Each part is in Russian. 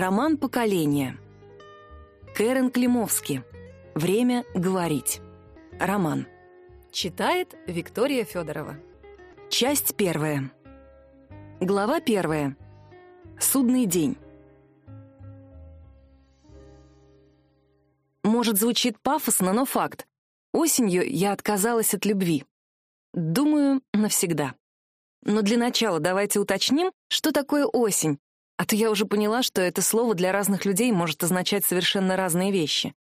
Роман поколения. Кэрен Климовский. Время говорить. Роман. Читает Виктория Федорова. Часть первая. Глава первая. Судный день. Может, звучит пафосно, но факт. Осенью я отказалась от любви. Думаю, навсегда. Но для начала давайте уточним, что такое осень, а то я уже поняла, что это слово для разных людей может означать совершенно разные вещи.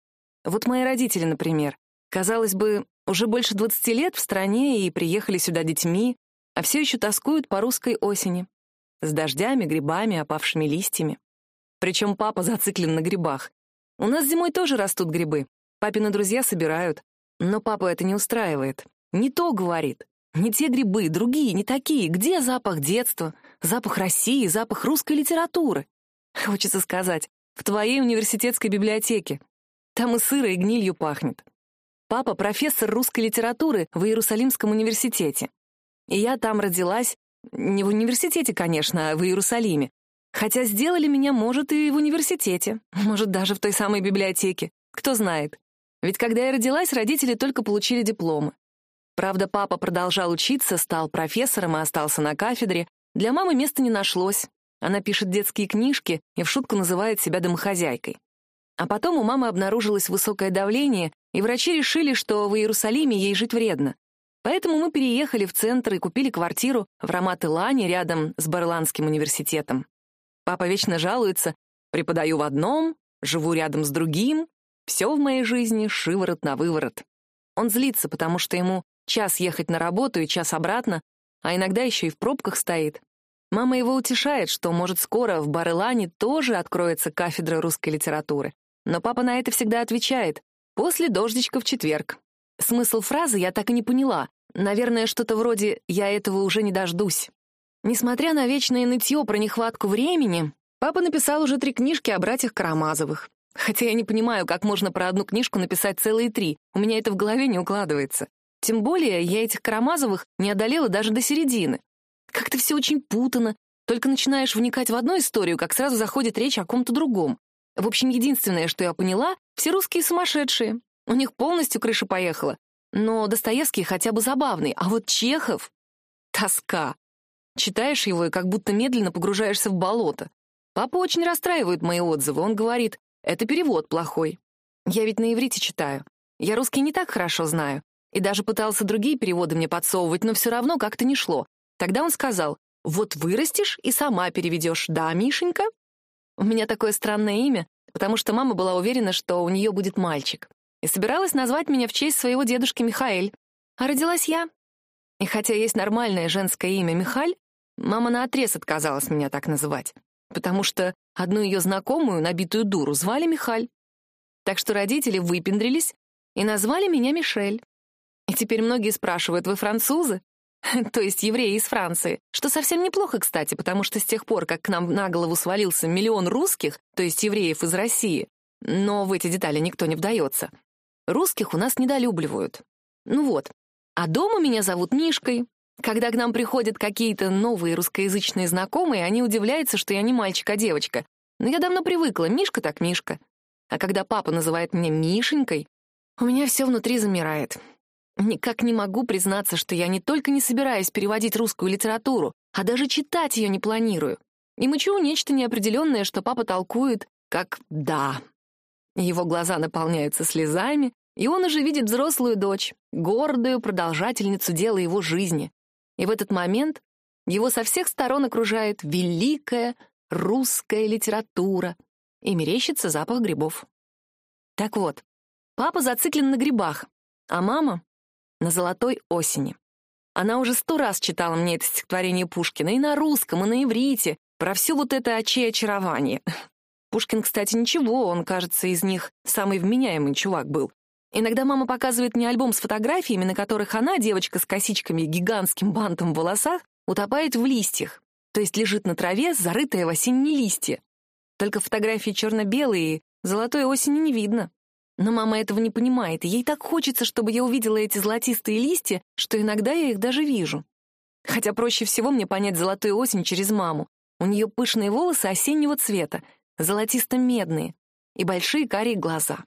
Вот мои родители, например. Казалось бы, уже больше 20 лет в стране и приехали сюда детьми, а все еще тоскуют по русской осени. С дождями, грибами, опавшими листьями. Причем папа зациклен на грибах. У нас зимой тоже растут грибы. Папины друзья собирают. Но папа это не устраивает. Не то, говорит. Не те грибы, другие, не такие. Где запах детства, запах России, запах русской литературы? Хочется сказать, в твоей университетской библиотеке. Там и сыро, и гнилью пахнет. Папа — профессор русской литературы в Иерусалимском университете. И я там родилась, не в университете, конечно, а в Иерусалиме. Хотя сделали меня, может, и в университете, может, даже в той самой библиотеке. Кто знает. Ведь когда я родилась, родители только получили дипломы. Правда, папа продолжал учиться, стал профессором и остался на кафедре. Для мамы места не нашлось. Она пишет детские книжки и в шутку называет себя домохозяйкой. А потом у мамы обнаружилось высокое давление, и врачи решили, что в Иерусалиме ей жить вредно. Поэтому мы переехали в центр и купили квартиру в Рамат-Илане рядом с Барландским университетом. Папа вечно жалуется, преподаю в одном, живу рядом с другим, все в моей жизни шиворот на выворот. Он злится, потому что ему час ехать на работу и час обратно, а иногда еще и в пробках стоит. Мама его утешает, что, может, скоро в Барелане тоже откроется кафедра русской литературы. Но папа на это всегда отвечает «после дождичка в четверг». Смысл фразы я так и не поняла. Наверное, что-то вроде «я этого уже не дождусь». Несмотря на вечное нытье про нехватку времени, папа написал уже три книжки о братьях Карамазовых. Хотя я не понимаю, как можно про одну книжку написать целые три. У меня это в голове не укладывается. Тем более я этих Карамазовых не одолела даже до середины. Как-то все очень путано. Только начинаешь вникать в одну историю, как сразу заходит речь о ком-то другом. В общем, единственное, что я поняла, все русские сумасшедшие. У них полностью крыша поехала. Но Достоевский хотя бы забавный, а вот Чехов — тоска. Читаешь его и как будто медленно погружаешься в болото. Папа очень расстраивает мои отзывы. Он говорит, это перевод плохой. Я ведь на иврите читаю. Я русский не так хорошо знаю. И даже пытался другие переводы мне подсовывать, но все равно как-то не шло. Тогда он сказал, вот вырастешь и сама переведешь, да, Мишенька? У меня такое странное имя, потому что мама была уверена, что у нее будет мальчик. И собиралась назвать меня в честь своего дедушки Михаэль. А родилась я. И хотя есть нормальное женское имя Михаль, мама наотрез отказалась меня так называть, потому что одну ее знакомую, набитую дуру, звали Михаль. Так что родители выпендрились и назвали меня Мишель. Теперь многие спрашивают, вы французы? То есть евреи из Франции. Что совсем неплохо, кстати, потому что с тех пор, как к нам на голову свалился миллион русских, то есть евреев из России, но в эти детали никто не вдается, русских у нас недолюбливают. Ну вот. А дома меня зовут Мишкой. Когда к нам приходят какие-то новые русскоязычные знакомые, они удивляются, что я не мальчик, а девочка. Но я давно привыкла, Мишка так Мишка. А когда папа называет меня Мишенькой, у меня все внутри замирает. Никак не могу признаться, что я не только не собираюсь переводить русскую литературу, а даже читать ее не планирую. И мычу нечто неопределенное, что папа толкует, как «да». Его глаза наполняются слезами, и он уже видит взрослую дочь, гордую продолжательницу дела его жизни. И в этот момент его со всех сторон окружает великая русская литература, и мерещится запах грибов. Так вот, папа зациклен на грибах, а мама на золотой осени. Она уже сто раз читала мне это стихотворение Пушкина и на русском, и на иврите, про все вот это очей очарование. Пушкин, кстати, ничего, он, кажется, из них самый вменяемый чувак был. Иногда мама показывает мне альбом с фотографиями, на которых она, девочка с косичками и гигантским бантом в волосах, утопает в листьях, то есть лежит на траве, зарытая в осенние листья. Только фотографии черно-белые, золотой осени не видно. Но мама этого не понимает, ей так хочется, чтобы я увидела эти золотистые листья, что иногда я их даже вижу. Хотя проще всего мне понять золотую осень через маму. У нее пышные волосы осеннего цвета, золотисто-медные, и большие карие глаза.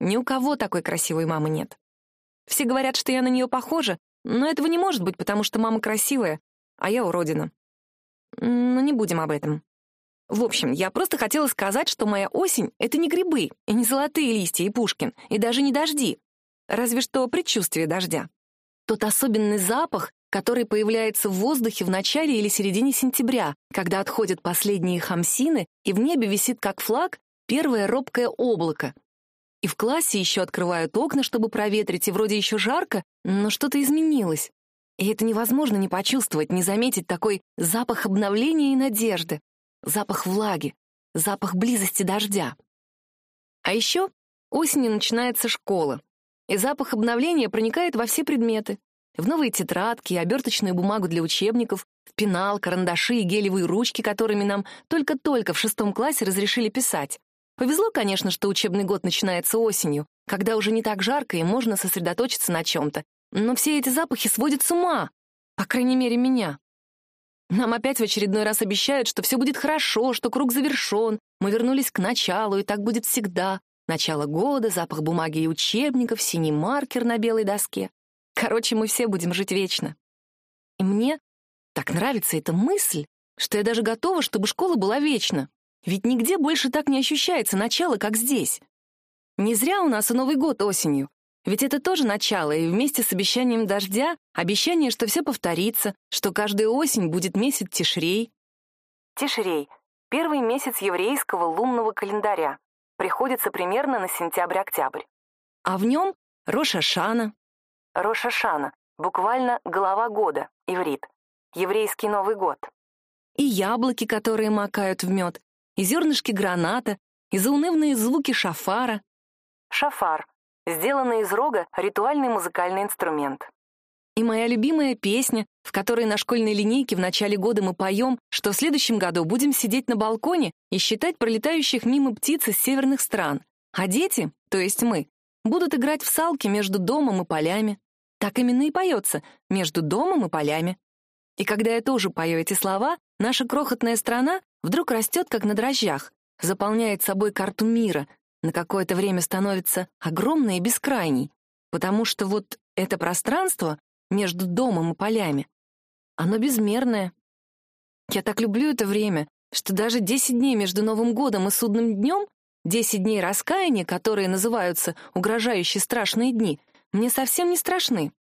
Ни у кого такой красивой мамы нет. Все говорят, что я на нее похожа, но этого не может быть, потому что мама красивая, а я уродина. Но не будем об этом. В общем, я просто хотела сказать, что моя осень — это не грибы, и не золотые листья и Пушкин, и даже не дожди. Разве что предчувствие дождя. Тот особенный запах, который появляется в воздухе в начале или середине сентября, когда отходят последние хамсины, и в небе висит как флаг первое робкое облако. И в классе еще открывают окна, чтобы проветрить, и вроде еще жарко, но что-то изменилось. И это невозможно не почувствовать, не заметить такой запах обновления и надежды, запах влаги, запах близости дождя. А еще осенью начинается школа, и запах обновления проникает во все предметы. В новые тетрадки, оберточную бумагу для учебников, в пенал, карандаши и гелевые ручки, которыми нам только-только в шестом классе разрешили писать. Повезло, конечно, что учебный год начинается осенью, когда уже не так жарко и можно сосредоточиться на чем-то. Но все эти запахи сводят с ума. По крайней мере, меня. Нам опять в очередной раз обещают, что все будет хорошо, что круг завершен, мы вернулись к началу, и так будет всегда. Начало года, запах бумаги и учебников, синий маркер на белой доске. Короче, мы все будем жить вечно. И мне так нравится эта мысль, что я даже готова, чтобы школа была вечна. Ведь нигде больше так не ощущается начало, как здесь. Не зря у нас и Новый год осенью. Ведь это тоже начало, и вместе с обещанием дождя — обещание, что все повторится, что каждая осень будет месяц Тишрей. Тишрей — первый месяц еврейского лунного календаря. Приходится примерно на сентябрь-октябрь. А в нем Роша Шана. Роша Шана — буквально «голова года», иврит. Еврейский Новый год. И яблоки, которые макают в мед, и зернышки граната, и заунывные звуки шафара. Шафар сделанный из рога ритуальный музыкальный инструмент. И моя любимая песня, в которой на школьной линейке в начале года мы поем, что в следующем году будем сидеть на балконе и считать пролетающих мимо птиц из северных стран, а дети, то есть мы, будут играть в салки между домом и полями. Так именно и поется «между домом и полями». И когда я тоже пою эти слова, наша крохотная страна вдруг растет, как на дрожжах, заполняет собой карту мира, на какое-то время становится огромной и бескрайней, потому что вот это пространство между домом и полями, оно безмерное. Я так люблю это время, что даже 10 дней между Новым годом и Судным днем, 10 дней раскаяния, которые называются угрожающие страшные дни, мне совсем не страшны.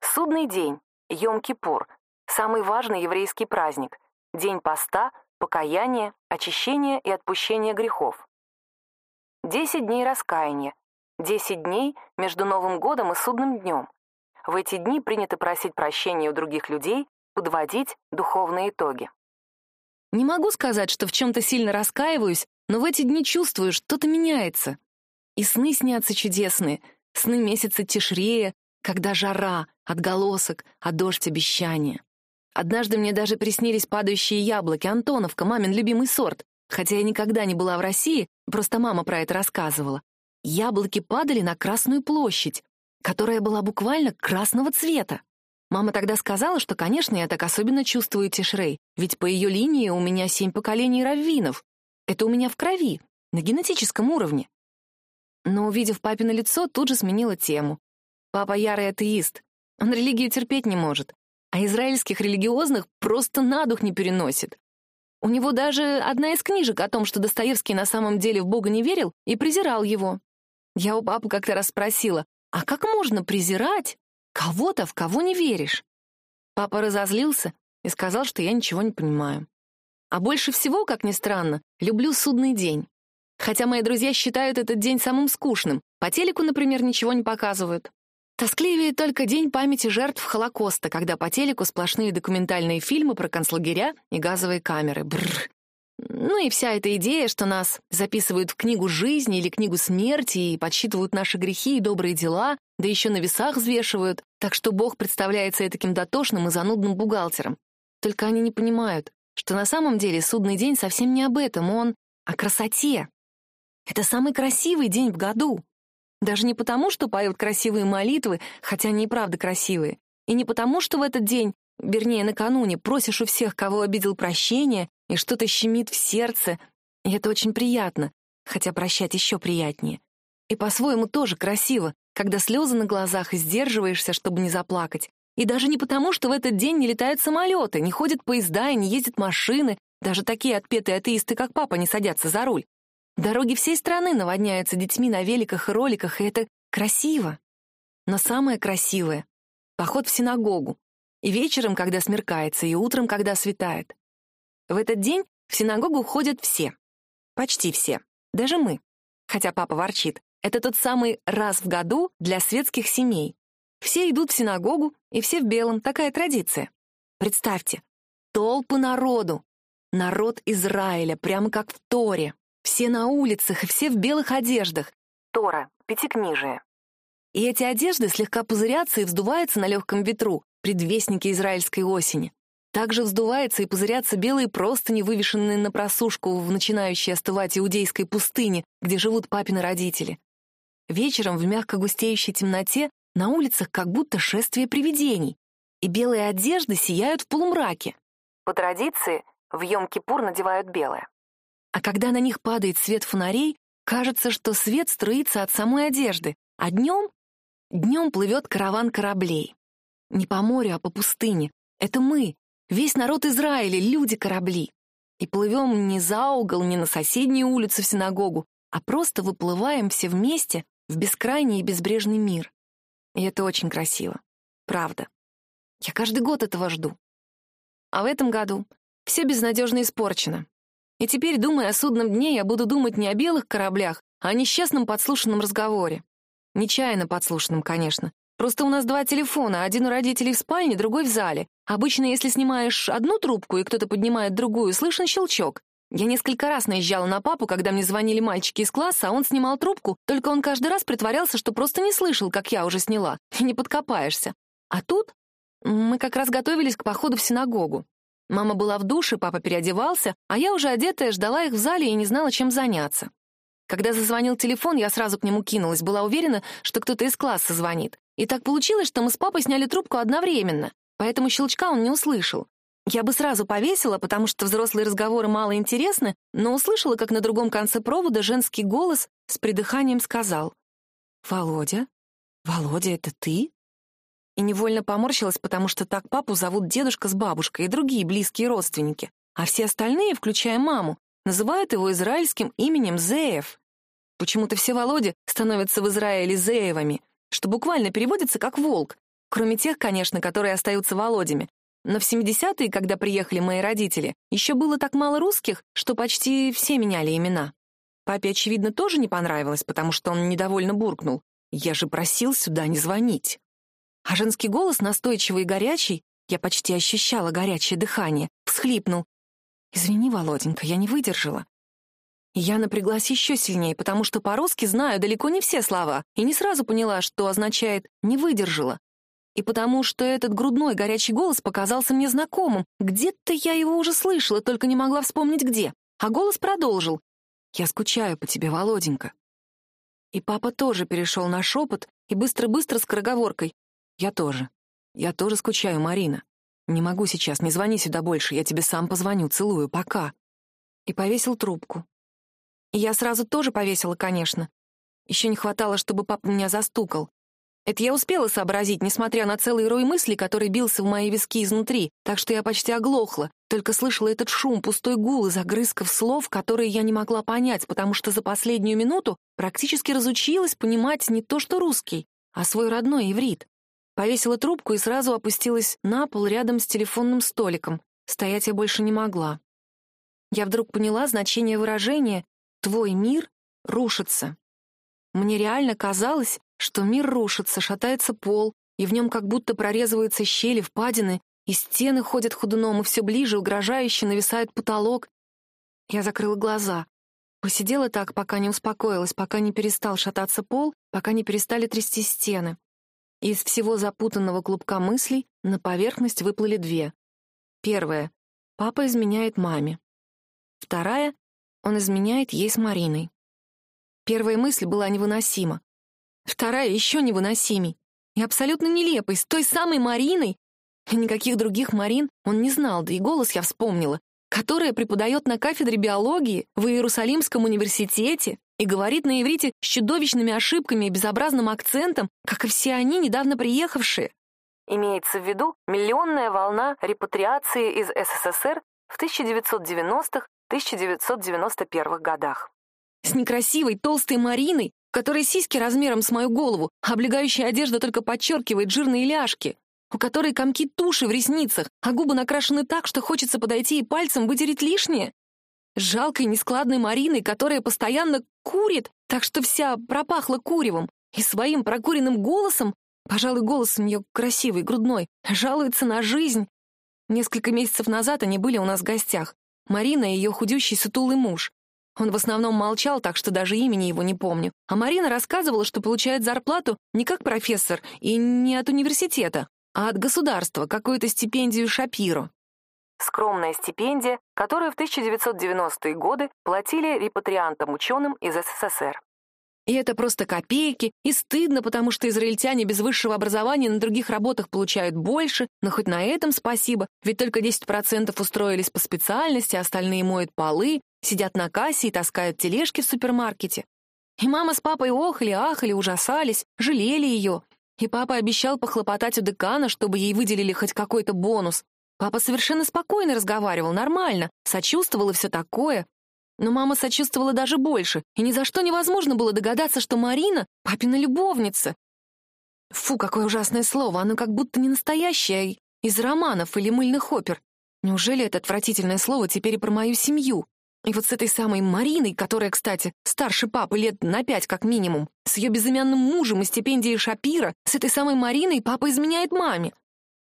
Судный день, Йом-Кипур, самый важный еврейский праздник, день поста, покаяния, очищения и отпущения грехов. Десять дней раскаяния. Десять дней между Новым годом и Судным днем. В эти дни принято просить прощения у других людей, подводить духовные итоги. Не могу сказать, что в чем-то сильно раскаиваюсь, но в эти дни чувствую, что-то меняется. И сны снятся чудесные, сны месяца тишрея, когда жара, отголосок, а дождь обещания. Однажды мне даже приснились падающие яблоки, Антоновка, мамин любимый сорт. Хотя я никогда не была в России, просто мама про это рассказывала. Яблоки падали на Красную площадь, которая была буквально красного цвета. Мама тогда сказала, что, конечно, я так особенно чувствую Тишрей, ведь по ее линии у меня семь поколений раввинов. Это у меня в крови, на генетическом уровне. Но, увидев папино лицо, тут же сменила тему. Папа ярый атеист. Он религию терпеть не может, а израильских религиозных просто на дух не переносит. У него даже одна из книжек о том, что Достоевский на самом деле в Бога не верил и презирал его. Я у папы как-то раз спросила, а как можно презирать кого-то, в кого не веришь? Папа разозлился и сказал, что я ничего не понимаю. А больше всего, как ни странно, люблю судный день. Хотя мои друзья считают этот день самым скучным. По телеку, например, ничего не показывают. Тоскливее только День памяти жертв Холокоста, когда по телеку сплошные документальные фильмы про концлагеря и газовые камеры. Бррр. Ну и вся эта идея, что нас записывают в книгу жизни или книгу смерти и подсчитывают наши грехи и добрые дела, да еще на весах взвешивают, так что Бог представляется таким дотошным и занудным бухгалтером. Только они не понимают, что на самом деле судный день совсем не об этом, он о красоте. Это самый красивый день в году. Даже не потому, что поют красивые молитвы, хотя они и правда красивые, и не потому, что в этот день, вернее, накануне, просишь у всех, кого обидел прощения, и что-то щемит в сердце, И это очень приятно, хотя прощать еще приятнее. И по-своему тоже красиво, когда слезы на глазах и сдерживаешься, чтобы не заплакать. И даже не потому, что в этот день не летают самолеты, не ходят поезда и не ездят машины, даже такие отпетые атеисты, как папа, не садятся за руль. Дороги всей страны наводняются детьми на великах и роликах, и это красиво. Но самое красивое — поход в синагогу. И вечером, когда смеркается, и утром, когда светает. В этот день в синагогу ходят все. Почти все. Даже мы. Хотя папа ворчит. Это тот самый раз в году для светских семей. Все идут в синагогу, и все в белом. Такая традиция. Представьте, толпы народу. Народ Израиля, прямо как в Торе. Все на улицах и все в белых одеждах. Тора, пятикнижие. И эти одежды слегка пузырятся и вздуваются на легком ветру, предвестники израильской осени. Также вздуваются и пузырятся белые простыни, вывешенные на просушку в начинающей остывать иудейской пустыне, где живут папины родители. Вечером в мягко густеющей темноте на улицах как будто шествие привидений, и белые одежды сияют в полумраке. По традиции, в Йом-Кипур надевают белое. А когда на них падает свет фонарей, кажется, что свет струится от самой одежды, а днем... Днем плывет караван кораблей. Не по морю, а по пустыне. Это мы, весь народ Израиля, люди-корабли. И плывем не за угол, не на соседнюю улицу в синагогу, а просто выплываем все вместе в бескрайний и безбрежный мир. И это очень красиво. Правда. Я каждый год этого жду. А в этом году все безнадежно испорчено. И теперь, думая о судном дне, я буду думать не о белых кораблях, а о несчастном подслушанном разговоре. Нечаянно подслушанном, конечно. Просто у нас два телефона, один у родителей в спальне, другой в зале. Обычно, если снимаешь одну трубку, и кто-то поднимает другую, слышен щелчок. Я несколько раз наезжала на папу, когда мне звонили мальчики из класса, а он снимал трубку, только он каждый раз притворялся, что просто не слышал, как я уже сняла. Не подкопаешься. А тут мы как раз готовились к походу в синагогу. Мама была в душе, папа переодевался, а я уже одетая ждала их в зале и не знала, чем заняться. Когда зазвонил телефон, я сразу к нему кинулась, была уверена, что кто-то из класса звонит. И так получилось, что мы с папой сняли трубку одновременно, поэтому щелчка он не услышал. Я бы сразу повесила, потому что взрослые разговоры мало интересны, но услышала, как на другом конце провода женский голос с придыханием сказал «Володя? Володя, это ты?» И невольно поморщилась, потому что так папу зовут дедушка с бабушкой и другие близкие родственники, а все остальные, включая маму, называют его израильским именем Зеев. Почему-то все Володи становятся в Израиле Зеевами, что буквально переводится как «волк», кроме тех, конечно, которые остаются Володями, но в 70-е, когда приехали мои родители, еще было так мало русских, что почти все меняли имена. Папе, очевидно, тоже не понравилось, потому что он недовольно буркнул. «Я же просил сюда не звонить». А женский голос, настойчивый и горячий, я почти ощущала горячее дыхание, всхлипнул. «Извини, Володенька, я не выдержала». Я напряглась еще сильнее, потому что по-русски знаю далеко не все слова, и не сразу поняла, что означает «не выдержала» и потому что этот грудной горячий голос показался мне знакомым. Где-то я его уже слышала, только не могла вспомнить где. А голос продолжил. «Я скучаю по тебе, Володенька». И папа тоже перешел на шепот и быстро-быстро с скороговоркой. «Я тоже. Я тоже скучаю, Марина. Не могу сейчас, не звони сюда больше, я тебе сам позвоню, целую, пока». И повесил трубку. И я сразу тоже повесила, конечно. Еще не хватало, чтобы папа меня застукал. Это я успела сообразить, несмотря на целый рой мыслей, который бился в мои виски изнутри, так что я почти оглохла, только слышала этот шум, пустой гул из огрызков слов, которые я не могла понять, потому что за последнюю минуту практически разучилась понимать не то что русский, а свой родной иврит. Повесила трубку и сразу опустилась на пол рядом с телефонным столиком. Стоять я больше не могла. Я вдруг поняла значение выражения «твой мир рушится». Мне реально казалось, что мир рушится, шатается пол, и в нем как будто прорезываются щели, впадины, и стены ходят ходуном, и все ближе, угрожающе нависает потолок. Я закрыла глаза. Посидела так, пока не успокоилась, пока не перестал шататься пол, пока не перестали трясти стены. Из всего запутанного клубка мыслей на поверхность выплыли две. Первая — папа изменяет маме. Вторая — он изменяет ей с Мариной. Первая мысль была невыносима. Вторая еще невыносимей. И абсолютно нелепой, с той самой Мариной. Никаких других Марин он не знал, да и голос я вспомнила. которая преподает на кафедре биологии в Иерусалимском университете и говорит на иврите с чудовищными ошибками и безобразным акцентом, как и все они, недавно приехавшие. Имеется в виду миллионная волна репатриации из СССР в 1990-1991 годах. С некрасивой, толстой Мариной, которой сиськи размером с мою голову, облегающая одежда только подчеркивает жирные ляжки, у которой комки туши в ресницах, а губы накрашены так, что хочется подойти и пальцем вытереть лишнее. Жалкой, нескладной Мариной, которая постоянно курит, так что вся пропахла куревом, и своим прокуренным голосом, пожалуй, голос у нее красивый, грудной, жалуется на жизнь. Несколько месяцев назад они были у нас в гостях. Марина и ее худющий сутулый муж. Он в основном молчал, так что даже имени его не помню. А Марина рассказывала, что получает зарплату не как профессор и не от университета, а от государства, какую-то стипендию Шапиро. Скромная стипендия, которую в 1990-е годы платили репатриантам-ученым из СССР. И это просто копейки, и стыдно, потому что израильтяне без высшего образования на других работах получают больше, но хоть на этом спасибо, ведь только 10% устроились по специальности, остальные моют полы, сидят на кассе и таскают тележки в супермаркете. И мама с папой охали, ахали, ужасались, жалели ее, и папа обещал похлопотать у декана, чтобы ей выделили хоть какой-то бонус. Папа совершенно спокойно разговаривал, нормально, сочувствовал и все такое. Но мама сочувствовала даже больше, и ни за что невозможно было догадаться, что Марина — папина любовница. Фу, какое ужасное слово, оно как будто не настоящее, а из романов или мыльных опер. Неужели это отвратительное слово теперь и про мою семью? И вот с этой самой Мариной, которая, кстати, старше папы лет на пять как минимум, с ее безымянным мужем и стипендией Шапира, с этой самой Мариной папа изменяет маме.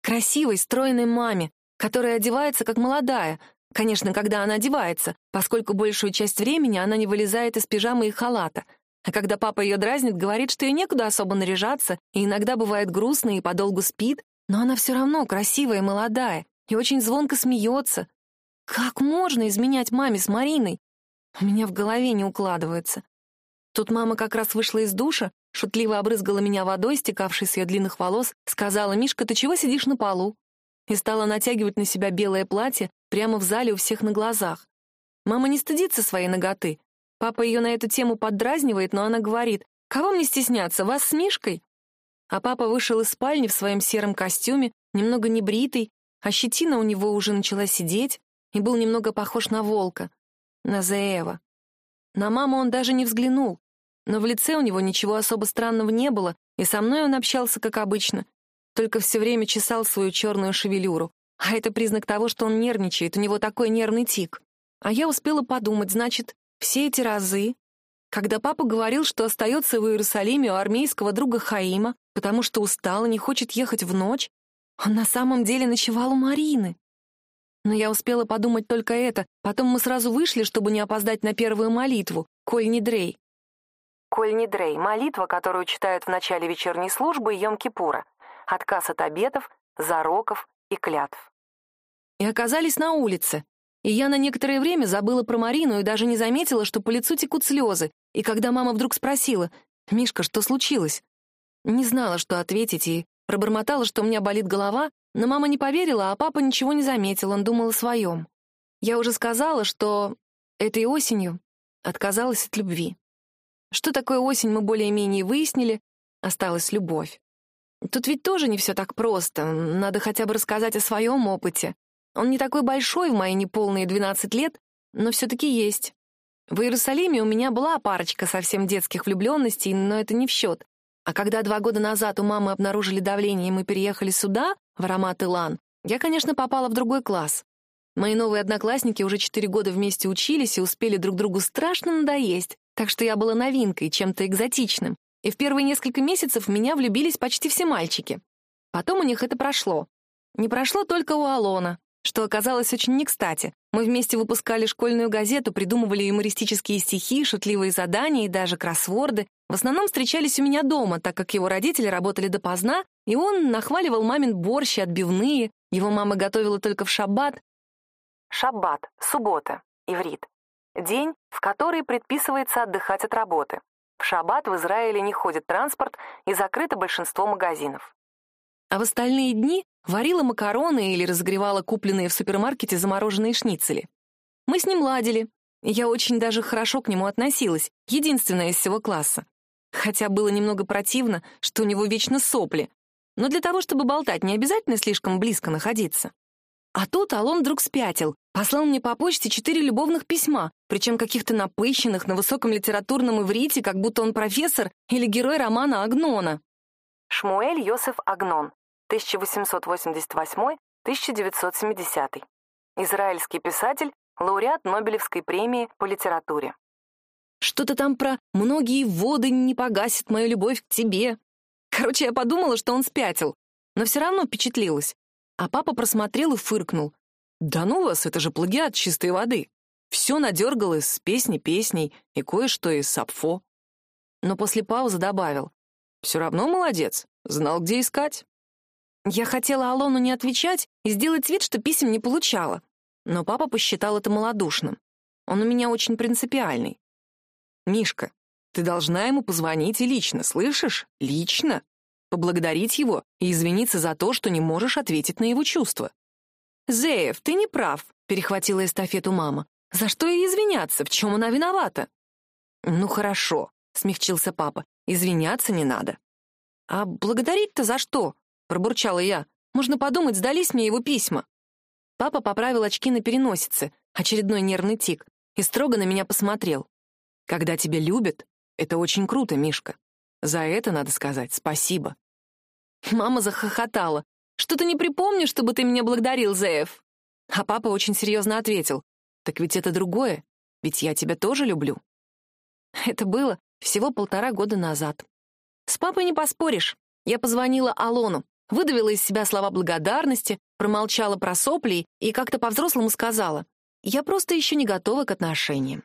Красивой, стройной маме, которая одевается как молодая. Конечно, когда она одевается, поскольку большую часть времени она не вылезает из пижамы и халата. А когда папа ее дразнит, говорит, что ей некуда особо наряжаться, и иногда бывает грустно и подолгу спит, но она все равно красивая и молодая, и очень звонко смеется, как можно изменять маме с Мариной? У меня в голове не укладывается. Тут мама как раз вышла из душа, шутливо обрызгала меня водой, стекавшей с ее длинных волос, сказала, «Мишка, ты чего сидишь на полу?» И стала натягивать на себя белое платье прямо в зале у всех на глазах. Мама не стыдится своей ноготы. Папа ее на эту тему поддразнивает, но она говорит, «Кого мне стесняться, вас с Мишкой?» А папа вышел из спальни в своем сером костюме, немного небритый, а щетина у него уже начала сидеть, и был немного похож на волка, на Зеева. На маму он даже не взглянул, но в лице у него ничего особо странного не было, и со мной он общался как обычно, только все время чесал свою черную шевелюру. А это признак того, что он нервничает, у него такой нервный тик. А я успела подумать, значит, все эти разы, когда папа говорил, что остается в Иерусалиме у армейского друга Хаима, потому что устал и не хочет ехать в ночь, он на самом деле ночевал у Марины. Но я успела подумать только это. Потом мы сразу вышли, чтобы не опоздать на первую молитву. Коль Нидрей. Коль Нидрей — молитва, которую читают в начале вечерней службы Йом-Кипура. Отказ от обетов, зароков и клятв. И оказались на улице. И я на некоторое время забыла про Марину и даже не заметила, что по лицу текут слезы. И когда мама вдруг спросила, «Мишка, что случилось?» Не знала, что ответить, и пробормотала, что у меня болит голова, но мама не поверила, а папа ничего не заметил, он думал о своем. Я уже сказала, что этой осенью отказалась от любви. Что такое осень, мы более-менее выяснили, осталась любовь. Тут ведь тоже не все так просто, надо хотя бы рассказать о своем опыте. Он не такой большой в мои неполные 12 лет, но все-таки есть. В Иерусалиме у меня была парочка совсем детских влюбленностей, но это не в счет. А когда два года назад у мамы обнаружили давление, и мы переехали сюда, в аромат Илан, я, конечно, попала в другой класс. Мои новые одноклассники уже четыре года вместе учились и успели друг другу страшно надоесть, так что я была новинкой, чем-то экзотичным. И в первые несколько месяцев в меня влюбились почти все мальчики. Потом у них это прошло. Не прошло только у Алона, что оказалось очень не кстати. Мы вместе выпускали школьную газету, придумывали юмористические стихи, шутливые задания и даже кроссворды. В основном встречались у меня дома, так как его родители работали допоздна, и он нахваливал мамин борщ и отбивные. Его мама готовила только в шаббат. Шаббат — суббота, иврит. День, в который предписывается отдыхать от работы. В шаббат в Израиле не ходит транспорт и закрыто большинство магазинов. А в остальные дни варила макароны или разогревала купленные в супермаркете замороженные шницели. Мы с ним ладили. Я очень даже хорошо к нему относилась, единственная из всего класса. Хотя было немного противно, что у него вечно сопли. Но для того, чтобы болтать, не обязательно слишком близко находиться. А тут Алон вдруг спятил, послал мне по почте четыре любовных письма, причем каких-то напыщенных на высоком литературном иврите, как будто он профессор или герой романа Агнона. Шмуэль Йосеф Агнон, 1888-1970. Израильский писатель, лауреат Нобелевской премии по литературе. Что-то там про «многие воды не погасят мою любовь к тебе». Короче, я подумала, что он спятил, но все равно впечатлилась. А папа просмотрел и фыркнул. «Да ну вас, это же плагиат чистой воды. Все надергал из песни песней и кое-что из сапфо». Но после паузы добавил. «Все равно молодец, знал, где искать». Я хотела Алону не отвечать и сделать вид, что писем не получала. Но папа посчитал это малодушным. Он у меня очень принципиальный. «Мишка, ты должна ему позвонить и лично, слышишь? Лично поблагодарить его и извиниться за то, что не можешь ответить на его чувства. «Зеев, ты не прав», — перехватила эстафету мама. «За что ей извиняться? В чем она виновата?» «Ну хорошо», — смягчился папа. «Извиняться не надо». «А благодарить-то за что?» — пробурчала я. «Можно подумать, сдались мне его письма». Папа поправил очки на переносице, очередной нервный тик, и строго на меня посмотрел. «Когда тебя любят, это очень круто, Мишка. За это надо сказать спасибо. Мама захохотала. «Что-то не припомню, чтобы ты меня благодарил, Зеев». А папа очень серьезно ответил. «Так ведь это другое, ведь я тебя тоже люблю». Это было всего полтора года назад. С папой не поспоришь. Я позвонила Алону, выдавила из себя слова благодарности, промолчала про сопли и как-то по-взрослому сказала. «Я просто еще не готова к отношениям».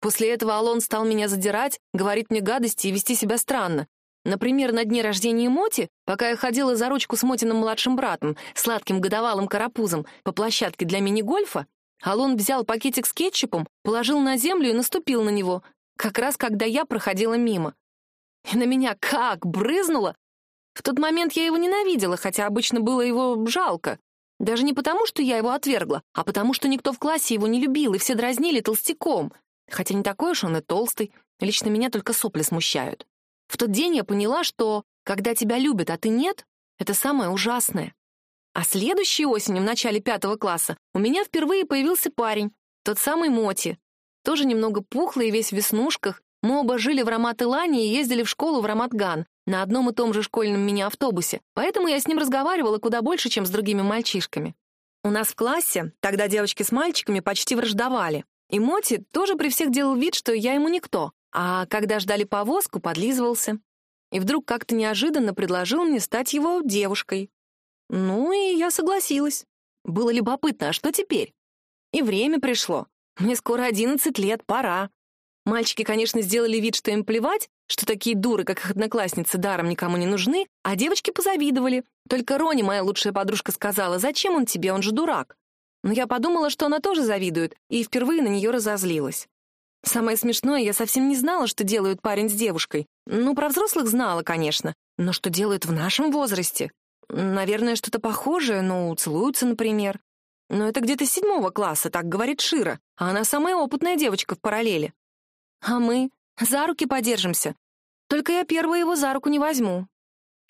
После этого Алон стал меня задирать, говорить мне гадости и вести себя странно. Например, на дне рождения Моти, пока я ходила за ручку с Мотиным младшим братом, сладким годовалым карапузом, по площадке для мини-гольфа, Алон взял пакетик с кетчупом, положил на землю и наступил на него, как раз когда я проходила мимо. И на меня как брызнуло! В тот момент я его ненавидела, хотя обычно было его жалко. Даже не потому, что я его отвергла, а потому, что никто в классе его не любил, и все дразнили толстяком. Хотя не такой уж он и толстый, лично меня только сопли смущают. В тот день я поняла, что когда тебя любят, а ты нет, это самое ужасное. А следующей осенью, в начале пятого класса, у меня впервые появился парень, тот самый Моти. Тоже немного пухлый и весь в веснушках. Мы оба жили в Рамат-Илане и ездили в школу в Рамат-Ган на одном и том же школьном мини-автобусе, поэтому я с ним разговаривала куда больше, чем с другими мальчишками. У нас в классе тогда девочки с мальчиками почти враждовали, и Моти тоже при всех делал вид, что я ему никто, а когда ждали повозку, подлизывался. И вдруг как-то неожиданно предложил мне стать его девушкой. Ну и я согласилась. Было любопытно, а что теперь? И время пришло. Мне скоро одиннадцать лет, пора. Мальчики, конечно, сделали вид, что им плевать, что такие дуры, как их одноклассницы, даром никому не нужны, а девочки позавидовали. Только Рони, моя лучшая подружка, сказала, зачем он тебе, он же дурак. Но я подумала, что она тоже завидует, и впервые на нее разозлилась. Самое смешное, я совсем не знала, что делают парень с девушкой. Ну, про взрослых знала, конечно. Но что делают в нашем возрасте? Наверное, что-то похожее, ну, целуются, например. Но это где-то седьмого класса, так говорит Шира, а она самая опытная девочка в параллели. А мы за руки подержимся. Только я первую его за руку не возьму.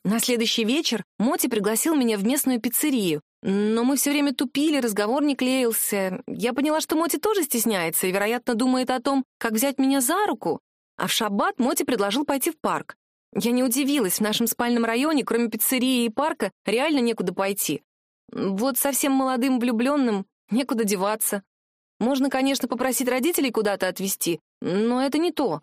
На следующий вечер Моти пригласил меня в местную пиццерию, но мы все время тупили, разговор не клеился. Я поняла, что Моти тоже стесняется и, вероятно, думает о том, как взять меня за руку. А в шаббат Моти предложил пойти в парк. Я не удивилась, в нашем спальном районе, кроме пиццерии и парка, реально некуда пойти. Вот совсем молодым влюбленным некуда деваться. Можно, конечно, попросить родителей куда-то отвезти, но это не то.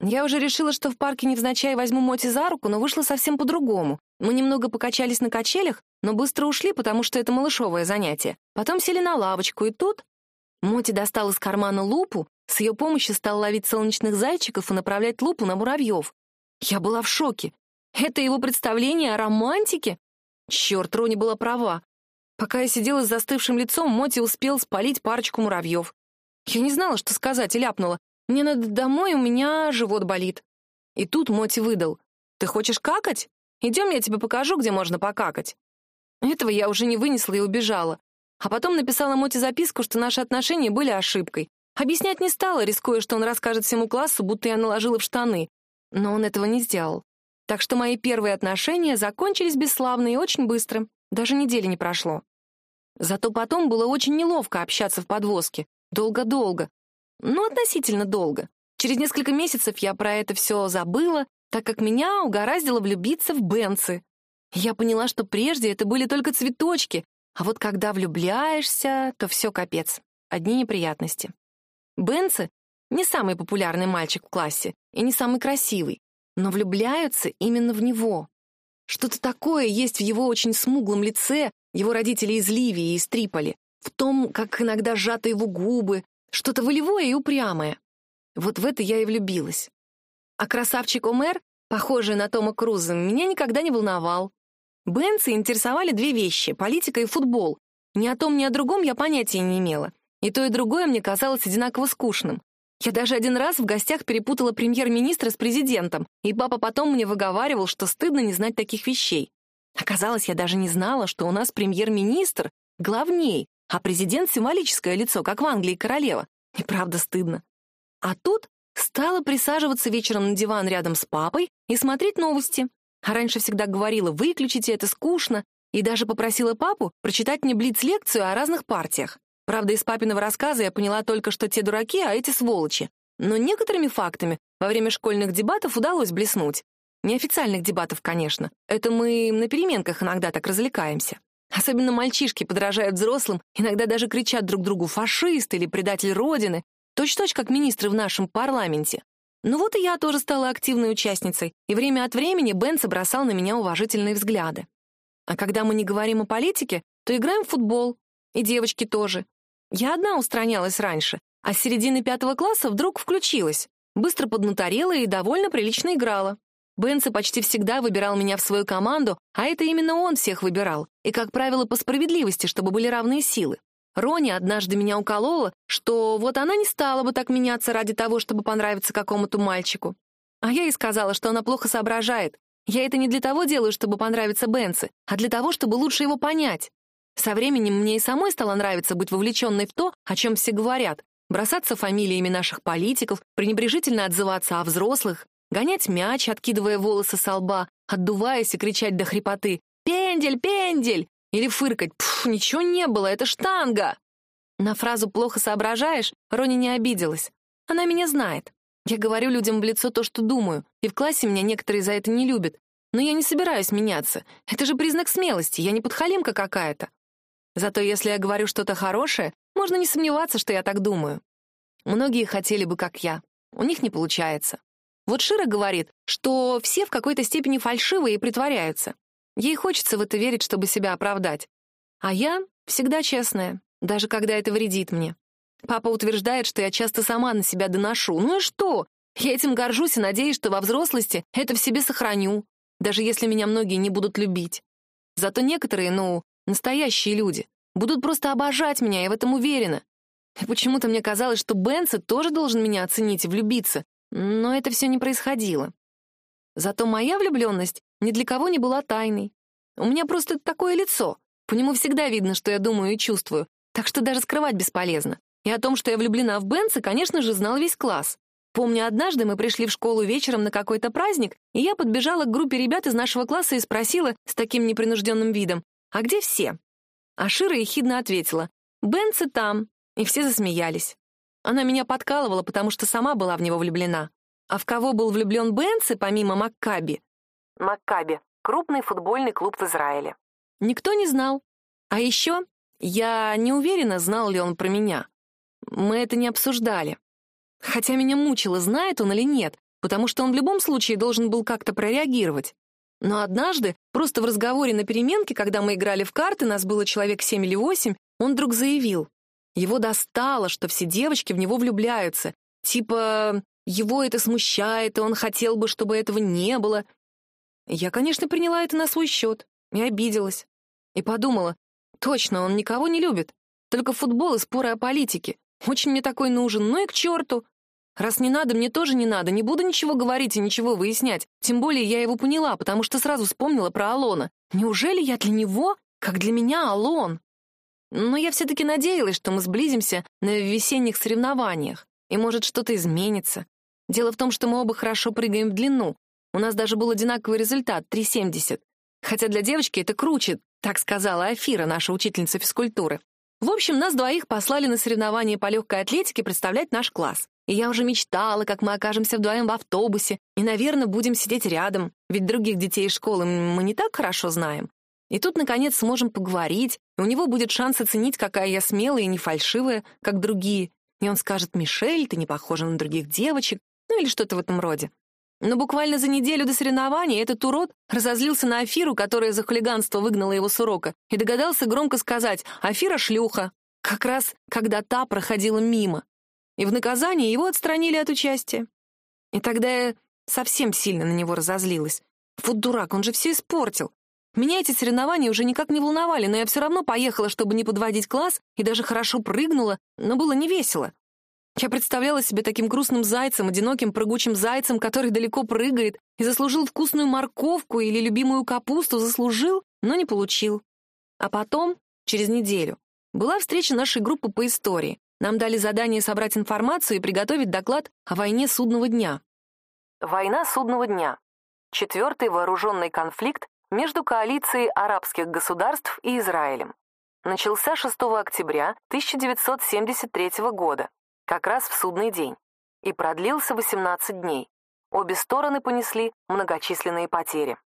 Я уже решила, что в парке невзначай возьму Моти за руку, но вышло совсем по-другому. Мы немного покачались на качелях, но быстро ушли, потому что это малышовое занятие. Потом сели на лавочку, и тут... Моти достал из кармана лупу, с ее помощью стал ловить солнечных зайчиков и направлять лупу на муравьев. Я была в шоке. Это его представление о романтике? Черт, Рони была права. Пока я сидела с застывшим лицом, Моти успел спалить парочку муравьев. Я не знала, что сказать, и ляпнула. «Мне надо домой, у меня живот болит». И тут Моти выдал. «Ты хочешь какать? Идем, я тебе покажу, где можно покакать». Этого я уже не вынесла и убежала. А потом написала Моте записку, что наши отношения были ошибкой. Объяснять не стала, рискуя, что он расскажет всему классу, будто я наложила в штаны. Но он этого не сделал. Так что мои первые отношения закончились бесславно и очень быстро. Даже недели не прошло. Зато потом было очень неловко общаться в подвозке. Долго-долго. Ну, относительно долго. Через несколько месяцев я про это все забыла, так как меня угораздило влюбиться в Бенцы. Я поняла, что прежде это были только цветочки, а вот когда влюбляешься, то все капец. Одни неприятности. Бенцы — не самый популярный мальчик в классе и не самый красивый, но влюбляются именно в него. Что-то такое есть в его очень смуглом лице, его родители из Ливии и из Триполи, в том, как иногда сжаты его губы, что-то волевое и упрямое. Вот в это я и влюбилась. А красавчик Омер, похожий на Тома Круза, меня никогда не волновал. Бенцы интересовали две вещи — политика и футбол. Ни о том, ни о другом я понятия не имела. И то, и другое мне казалось одинаково скучным. Я даже один раз в гостях перепутала премьер-министра с президентом, и папа потом мне выговаривал, что стыдно не знать таких вещей. Оказалось, я даже не знала, что у нас премьер-министр главней, а президент — символическое лицо, как в Англии королева. И правда стыдно. А тут стала присаживаться вечером на диван рядом с папой и смотреть новости. А раньше всегда говорила, выключите, это скучно, и даже попросила папу прочитать мне блиц-лекцию о разных партиях. Правда, из папиного рассказа я поняла только, что те дураки, а эти сволочи. Но некоторыми фактами во время школьных дебатов удалось блеснуть. Неофициальных дебатов, конечно. Это мы на переменках иногда так развлекаемся. Особенно мальчишки подражают взрослым, иногда даже кричат друг другу «фашист» или «предатель Родины», точь-точь как министры в нашем парламенте. Ну вот и я тоже стала активной участницей, и время от времени Бенс бросал на меня уважительные взгляды. А когда мы не говорим о политике, то играем в футбол. И девочки тоже. Я одна устранялась раньше, а с середины пятого класса вдруг включилась. Быстро поднаторела и довольно прилично играла. Бенси почти всегда выбирал меня в свою команду, а это именно он всех выбирал, и, как правило, по справедливости, чтобы были равные силы. Рони однажды меня уколола, что вот она не стала бы так меняться ради того, чтобы понравиться какому-то мальчику. А я ей сказала, что она плохо соображает. Я это не для того делаю, чтобы понравиться Бенси, а для того, чтобы лучше его понять. Со временем мне и самой стало нравиться быть вовлеченной в то, о чем все говорят, бросаться фамилиями наших политиков, пренебрежительно отзываться о взрослых, гонять мяч, откидывая волосы со лба, отдуваясь и кричать до хрипоты «Пендель, пендель!» Или фыркать «Пф, ничего не было, это штанга!» На фразу «плохо соображаешь» Рони не обиделась. Она меня знает. Я говорю людям в лицо то, что думаю, и в классе меня некоторые за это не любят. Но я не собираюсь меняться. Это же признак смелости, я не подхалимка какая-то. Зато если я говорю что-то хорошее, можно не сомневаться, что я так думаю. Многие хотели бы, как я. У них не получается. Вот Шира говорит, что все в какой-то степени фальшивые и притворяются. Ей хочется в это верить, чтобы себя оправдать. А я всегда честная, даже когда это вредит мне. Папа утверждает, что я часто сама на себя доношу. Ну и что? Я этим горжусь и надеюсь, что во взрослости это в себе сохраню, даже если меня многие не будут любить. Зато некоторые, ну, настоящие люди, будут просто обожать меня, я в этом уверена. И почему-то мне казалось, что Бенса тоже должен меня оценить и влюбиться, но это все не происходило. Зато моя влюбленность ни для кого не была тайной. У меня просто такое лицо. По нему всегда видно, что я думаю и чувствую, так что даже скрывать бесполезно. И о том, что я влюблена в Бенса, конечно же, знал весь класс. Помню, однажды мы пришли в школу вечером на какой-то праздник, и я подбежала к группе ребят из нашего класса и спросила с таким непринужденным видом, «А где все?» А Шира ехидно ответила, «Бенцы там», и все засмеялись. Она меня подкалывала, потому что сама была в него влюблена. А в кого был влюблен Бенцы, помимо Маккаби, Маккаби — крупный футбольный клуб в Израиле. Никто не знал. А еще я не уверена, знал ли он про меня. Мы это не обсуждали. Хотя меня мучило, знает он или нет, потому что он в любом случае должен был как-то прореагировать. Но однажды, просто в разговоре на переменке, когда мы играли в карты, нас было человек семь или восемь, он вдруг заявил. Его достало, что все девочки в него влюбляются. Типа, его это смущает, и он хотел бы, чтобы этого не было. Я, конечно, приняла это на свой счет и обиделась. И подумала, точно, он никого не любит. Только футбол и споры о политике. Очень мне такой нужен, ну и к черту. Раз не надо, мне тоже не надо, не буду ничего говорить и ничего выяснять. Тем более я его поняла, потому что сразу вспомнила про Алона. Неужели я для него, как для меня Алон? Но я все-таки надеялась, что мы сблизимся на весенних соревнованиях, и может что-то изменится. Дело в том, что мы оба хорошо прыгаем в длину. У нас даже был одинаковый результат — 3,70. Хотя для девочки это круче, так сказала Афира, наша учительница физкультуры. В общем, нас двоих послали на соревнования по легкой атлетике представлять наш класс. И я уже мечтала, как мы окажемся вдвоем в автобусе, и, наверное, будем сидеть рядом, ведь других детей из школы мы не так хорошо знаем. И тут, наконец, сможем поговорить, и у него будет шанс оценить, какая я смелая и не фальшивая, как другие. И он скажет, «Мишель, ты не похожа на других девочек», ну или что-то в этом роде. Но буквально за неделю до соревнований этот урод разозлился на Афиру, которая за хулиганство выгнала его с урока, и догадался громко сказать «Афира шлюха», как раз когда та проходила мимо. И в наказание его отстранили от участия. И тогда я совсем сильно на него разозлилась. Вот дурак, он же все испортил. Меня эти соревнования уже никак не волновали, но я все равно поехала, чтобы не подводить класс, и даже хорошо прыгнула, но было не весело. Я представляла себя таким грустным зайцем, одиноким прыгучим зайцем, который далеко прыгает и заслужил вкусную морковку или любимую капусту, заслужил, но не получил. А потом, через неделю, была встреча нашей группы по истории. Нам дали задание собрать информацию и приготовить доклад о войне судного дня. Война судного дня. Четвертый вооруженный конфликт между коалицией арабских государств и Израилем. Начался 6 октября 1973 года как раз в судный день, и продлился 18 дней. Обе стороны понесли многочисленные потери.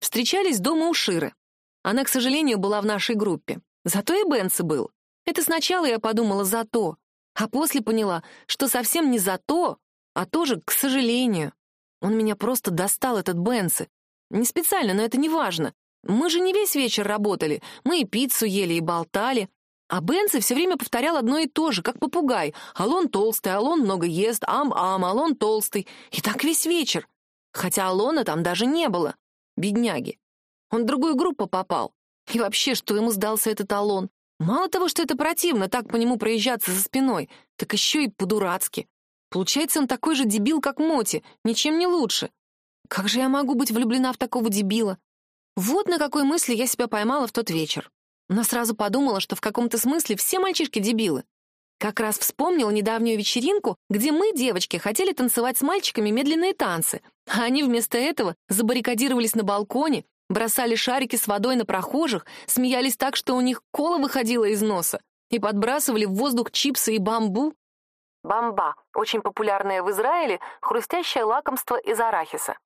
Встречались дома у Ширы. Она, к сожалению, была в нашей группе. Зато и Бенси был. Это сначала я подумала «зато», а после поняла, что совсем не «зато», а тоже «к сожалению». Он меня просто достал, этот Бенси. Не специально, но это не важно. Мы же не весь вечер работали. Мы и пиццу ели, и болтали. А Бенси все время повторял одно и то же, как попугай. Алон толстый, Алон много ест, ам-ам, Алон толстый. И так весь вечер. Хотя Алона там даже не было. Бедняги. Он в другую группу попал. И вообще, что ему сдался этот Алон? Мало того, что это противно, так по нему проезжаться за спиной, так еще и по-дурацки. Получается, он такой же дебил, как Моти, ничем не лучше. Как же я могу быть влюблена в такого дебила? Вот на какой мысли я себя поймала в тот вечер но сразу подумала, что в каком-то смысле все мальчишки дебилы. Как раз вспомнила недавнюю вечеринку, где мы, девочки, хотели танцевать с мальчиками медленные танцы, а они вместо этого забаррикадировались на балконе, бросали шарики с водой на прохожих, смеялись так, что у них кола выходила из носа, и подбрасывали в воздух чипсы и бамбу. Бамба — очень популярное в Израиле хрустящее лакомство из арахиса.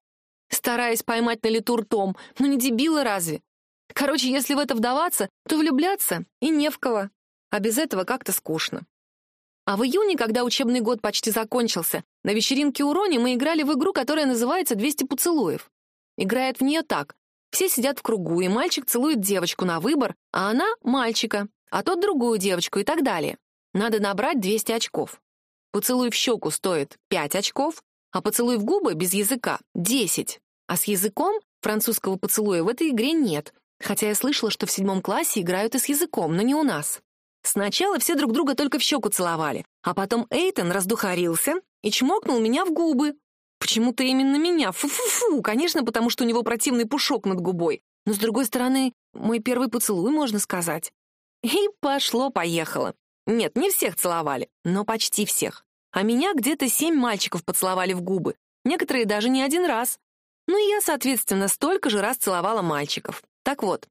Стараясь поймать на лету ртом, ну не дебилы разве? Короче, если в это вдаваться, то влюбляться и не в кого. А без этого как-то скучно. А в июне, когда учебный год почти закончился, на вечеринке у Рони мы играли в игру, которая называется «200 поцелуев». Играет в нее так. Все сидят в кругу, и мальчик целует девочку на выбор, а она — мальчика, а тот — другую девочку и так далее. Надо набрать 200 очков. Поцелуй в щеку стоит 5 очков, а поцелуй в губы без языка — 10. А с языком французского поцелуя в этой игре нет, Хотя я слышала, что в седьмом классе играют и с языком, но не у нас. Сначала все друг друга только в щеку целовали, а потом Эйтон раздухарился и чмокнул меня в губы. Почему-то именно меня. Фу-фу-фу, конечно, потому что у него противный пушок над губой. Но, с другой стороны, мой первый поцелуй, можно сказать. И пошло-поехало. Нет, не всех целовали, но почти всех. А меня где-то семь мальчиков поцеловали в губы. Некоторые даже не один раз. Ну и я, соответственно, столько же раз целовала мальчиков. Так вот,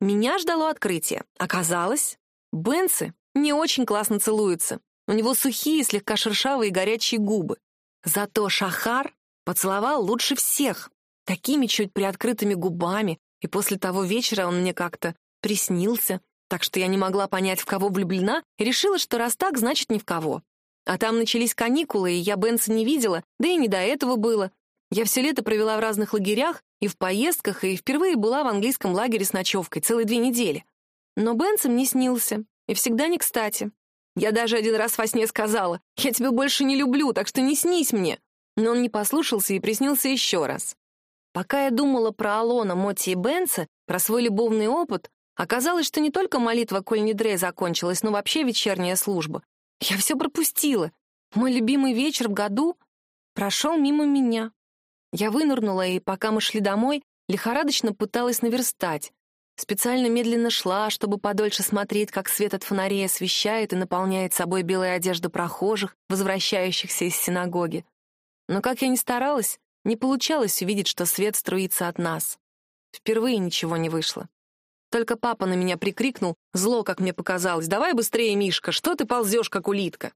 меня ждало открытие. Оказалось, Бенси не очень классно целуется. У него сухие, слегка шершавые горячие губы. Зато Шахар поцеловал лучше всех, такими чуть приоткрытыми губами, и после того вечера он мне как-то приснился, так что я не могла понять, в кого влюблена, и решила, что раз так, значит, ни в кого. А там начались каникулы, и я Бенса не видела, да и не до этого было. Я все лето провела в разных лагерях, и в поездках, и впервые была в английском лагере с ночевкой целые две недели. Но Бенсом не снился, и всегда не кстати. Я даже один раз во сне сказала, «Я тебя больше не люблю, так что не снись мне». Но он не послушался и приснился еще раз. Пока я думала про Алона, Моти и Бенса, про свой любовный опыт, оказалось, что не только молитва Коль Нидрей закончилась, но вообще вечерняя служба. Я все пропустила. Мой любимый вечер в году прошел мимо меня. Я вынырнула, и пока мы шли домой, лихорадочно пыталась наверстать. Специально медленно шла, чтобы подольше смотреть, как свет от фонарей освещает и наполняет собой белая одежда прохожих, возвращающихся из синагоги. Но как я ни старалась, не получалось увидеть, что свет струится от нас. Впервые ничего не вышло. Только папа на меня прикрикнул, зло, как мне показалось, «Давай быстрее, Мишка, что ты ползешь, как улитка?»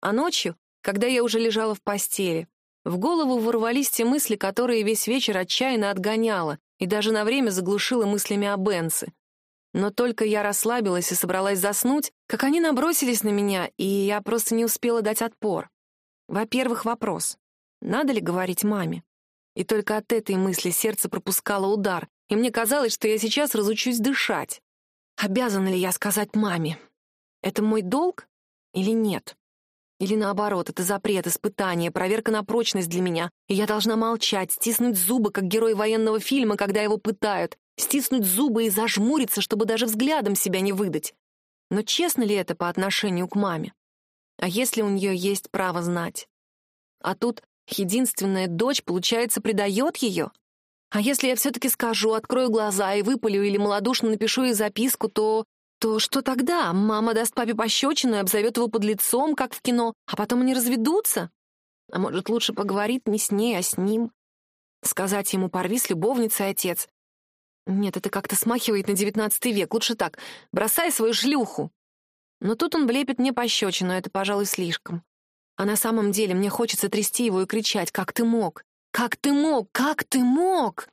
А ночью, когда я уже лежала в постели, в голову ворвались те мысли, которые весь вечер отчаянно отгоняла, и даже на время заглушила мыслями о Бенце. Но только я расслабилась и собралась заснуть, как они набросились на меня, и я просто не успела дать отпор. Во-первых, вопрос. Надо ли говорить маме? И только от этой мысли сердце пропускало удар, и мне казалось, что я сейчас разучусь дышать. Обязана ли я сказать маме? Это мой долг или нет? Или наоборот, это запрет, испытание, проверка на прочность для меня, и я должна молчать, стиснуть зубы, как герой военного фильма, когда его пытают, стиснуть зубы и зажмуриться, чтобы даже взглядом себя не выдать. Но честно ли это по отношению к маме? А если у нее есть право знать? А тут единственная дочь, получается, предает ее? А если я все-таки скажу, открою глаза и выпалю или малодушно напишу ей записку, то то что тогда? Мама даст папе пощечину и обзовет его под лицом, как в кино, а потом они разведутся? А может, лучше поговорит не с ней, а с ним? Сказать ему «порви с любовницей, отец». Нет, это как-то смахивает на девятнадцатый век. Лучше так, бросай свою шлюху. Но тут он влепит мне пощечину, это, пожалуй, слишком. А на самом деле мне хочется трясти его и кричать «Как ты мог? Как ты мог? Как ты мог?»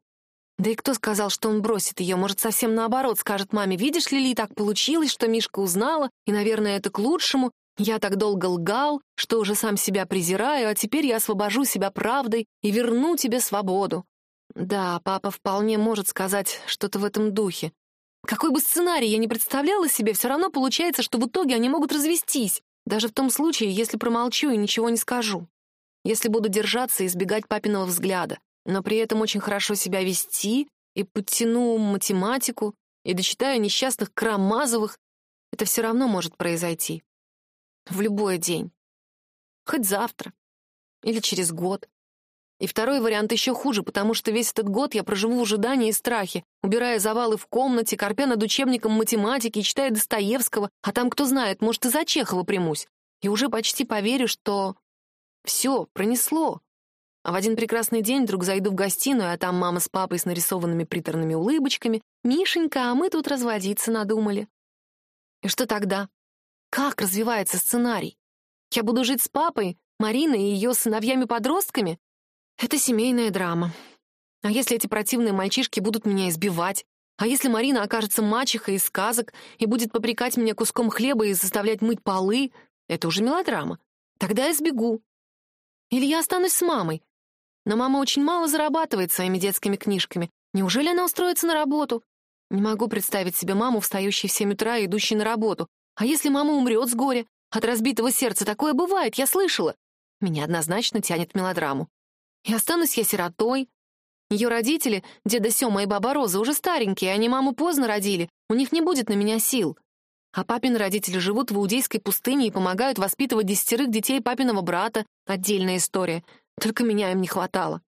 Да и кто сказал, что он бросит ее? Может, совсем наоборот, скажет маме, видишь, Лили, так получилось, что Мишка узнала, и, наверное, это к лучшему. Я так долго лгал, что уже сам себя презираю, а теперь я освобожу себя правдой и верну тебе свободу. Да, папа вполне может сказать что-то в этом духе. Какой бы сценарий я ни представляла себе, все равно получается, что в итоге они могут развестись, даже в том случае, если промолчу и ничего не скажу. Если буду держаться и избегать папиного взгляда но при этом очень хорошо себя вести и подтяну математику, и дочитаю несчастных Карамазовых, это все равно может произойти. В любой день. Хоть завтра. Или через год. И второй вариант еще хуже, потому что весь этот год я проживу в ожидании и страхе, убирая завалы в комнате, корпя над учебником математики и читая Достоевского, а там, кто знает, может, и за Чехова примусь. И уже почти поверю, что... Все, пронесло. А в один прекрасный день вдруг зайду в гостиную, а там мама с папой с нарисованными приторными улыбочками. «Мишенька, а мы тут разводиться надумали». И что тогда? Как развивается сценарий? Я буду жить с папой, Мариной и ее сыновьями-подростками? Это семейная драма. А если эти противные мальчишки будут меня избивать? А если Марина окажется мачехой из сказок и будет попрекать меня куском хлеба и заставлять мыть полы? Это уже мелодрама. Тогда я сбегу. Или я останусь с мамой, но мама очень мало зарабатывает своими детскими книжками. Неужели она устроится на работу? Не могу представить себе маму, встающей в семь утра и идущей на работу. А если мама умрет с горя? От разбитого сердца такое бывает, я слышала. Меня однозначно тянет мелодраму. И останусь я сиротой. Ее родители, деда Сема и баба Роза, уже старенькие, они маму поздно родили, у них не будет на меня сил. А папины родители живут в Иудейской пустыне и помогают воспитывать десятерых детей папиного брата. Отдельная история. Только меня им не хватало.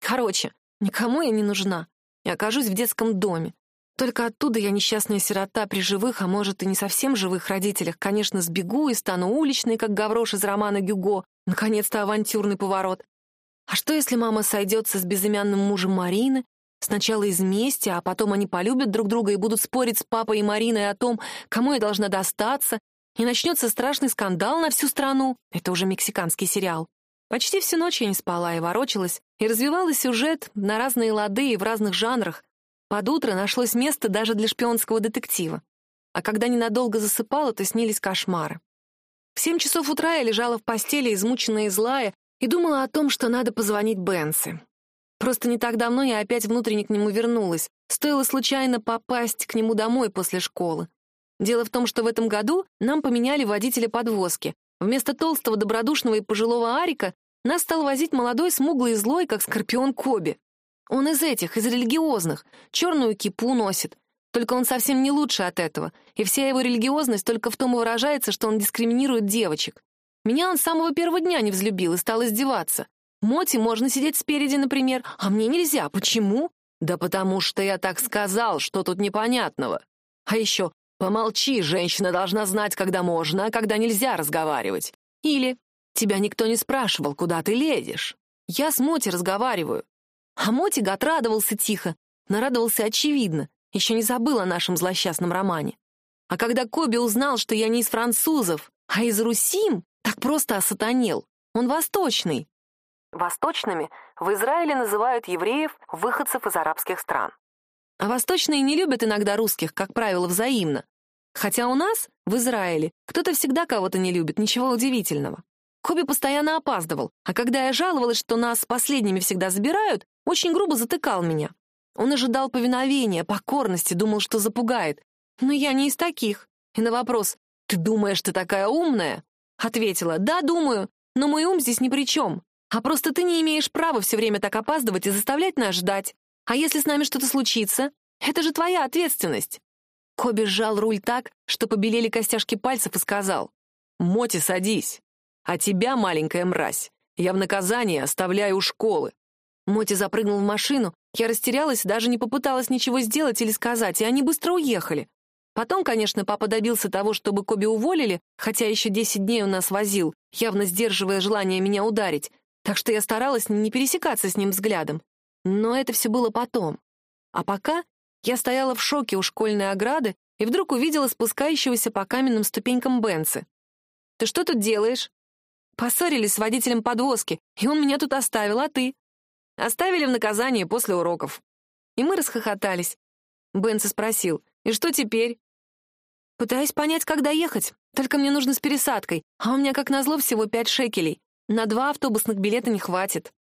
Короче, никому я не нужна. Я окажусь в детском доме. Только оттуда я несчастная сирота при живых, а может и не совсем живых родителях. Конечно, сбегу и стану уличной, как Гаврош из романа Гюго. Наконец-то авантюрный поворот. А что, если мама сойдется с безымянным мужем Марины? Сначала из мести, а потом они полюбят друг друга и будут спорить с папой и Мариной о том, кому я должна достаться, и начнется страшный скандал на всю страну. Это уже мексиканский сериал. Почти всю ночь я не спала и ворочалась, и развивала сюжет на разные лады и в разных жанрах. Под утро нашлось место даже для шпионского детектива. А когда ненадолго засыпала, то снились кошмары. В семь часов утра я лежала в постели, измученная и злая, и думала о том, что надо позвонить Бенси. Просто не так давно я опять внутренне к нему вернулась. Стоило случайно попасть к нему домой после школы. Дело в том, что в этом году нам поменяли водителя подвозки. Вместо толстого, добродушного и пожилого Арика нас стал возить молодой, смуглый и злой, как скорпион Коби. Он из этих, из религиозных, черную кипу носит. Только он совсем не лучше от этого, и вся его религиозность только в том и выражается, что он дискриминирует девочек. Меня он с самого первого дня не взлюбил и стал издеваться. Моти можно сидеть спереди, например, а мне нельзя. Почему? «Да потому что я так сказал, что тут непонятного. А еще «Помолчи, женщина должна знать, когда можно, а когда нельзя разговаривать». Или «Тебя никто не спрашивал, куда ты лезешь». Я с Моти разговариваю. А Мотик отрадовался тихо, нарадовался очевидно, еще не забыл о нашем злосчастном романе. А когда Коби узнал, что я не из французов, а из русим, так просто осатанел. Он восточный. Восточными в Израиле называют евреев, выходцев из арабских стран. А восточные не любят иногда русских, как правило, взаимно. Хотя у нас, в Израиле, кто-то всегда кого-то не любит, ничего удивительного. Коби постоянно опаздывал, а когда я жаловалась, что нас последними всегда забирают, очень грубо затыкал меня. Он ожидал повиновения, покорности, думал, что запугает. Но я не из таких. И на вопрос «Ты думаешь, ты такая умная?» ответила «Да, думаю, но мой ум здесь ни при чем. А просто ты не имеешь права все время так опаздывать и заставлять нас ждать. А если с нами что-то случится, это же твоя ответственность». Коби сжал руль так, что побелели костяшки пальцев и сказал «Моти, садись. А тебя, маленькая мразь, я в наказание оставляю у школы». Моти запрыгнул в машину, я растерялась, даже не попыталась ничего сделать или сказать, и они быстро уехали. Потом, конечно, папа добился того, чтобы Коби уволили, хотя еще 10 дней у нас возил, явно сдерживая желание меня ударить, так что я старалась не пересекаться с ним взглядом. Но это все было потом. А пока я стояла в шоке у школьной ограды и вдруг увидела спускающегося по каменным ступенькам Бенцы. «Ты что тут делаешь?» «Поссорились с водителем подвозки, и он меня тут оставил, а ты?» «Оставили в наказание после уроков». И мы расхохотались. Бенци спросил, «И что теперь?» «Пытаюсь понять, когда ехать. Только мне нужно с пересадкой, а у меня, как назло, всего пять шекелей. На два автобусных билета не хватит».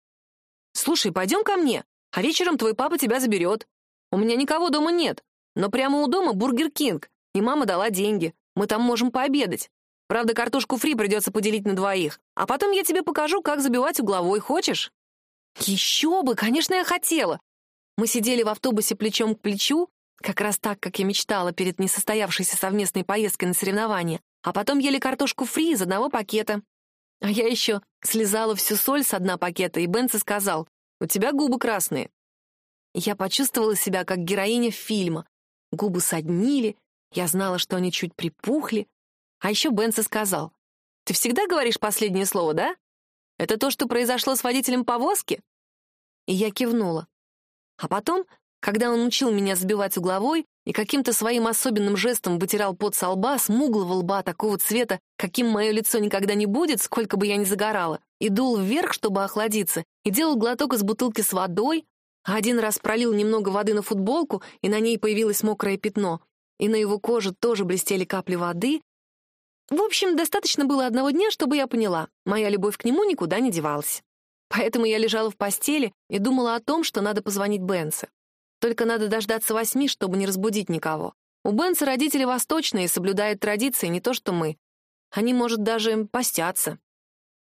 «Слушай, пойдем ко мне, а вечером твой папа тебя заберет. У меня никого дома нет, но прямо у дома Бургер Кинг, и мама дала деньги. Мы там можем пообедать. Правда, картошку фри придется поделить на двоих. А потом я тебе покажу, как забивать угловой. Хочешь?» «Еще бы! Конечно, я хотела!» Мы сидели в автобусе плечом к плечу, как раз так, как я мечтала перед несостоявшейся совместной поездкой на соревнования, а потом ели картошку фри из одного пакета. А я еще слезала всю соль с дна пакета, и Бенци сказал, «У тебя губы красные». Я почувствовала себя как героиня фильма. Губы соднили, я знала, что они чуть припухли. А еще Бенци сказал, «Ты всегда говоришь последнее слово, да? Это то, что произошло с водителем повозки?» И я кивнула. А потом, когда он учил меня сбивать угловой и каким-то своим особенным жестом вытирал пот со лба, смуглого лба такого цвета, каким мое лицо никогда не будет, сколько бы я ни загорала, и дул вверх, чтобы охладиться, и делал глоток из бутылки с водой, один раз пролил немного воды на футболку, и на ней появилось мокрое пятно, и на его коже тоже блестели капли воды. В общем, достаточно было одного дня, чтобы я поняла, моя любовь к нему никуда не девалась. Поэтому я лежала в постели и думала о том, что надо позвонить Бенсе. Только надо дождаться восьми, чтобы не разбудить никого. У Бенса родители восточные, соблюдают традиции, не то что мы. Они, может, даже постятся.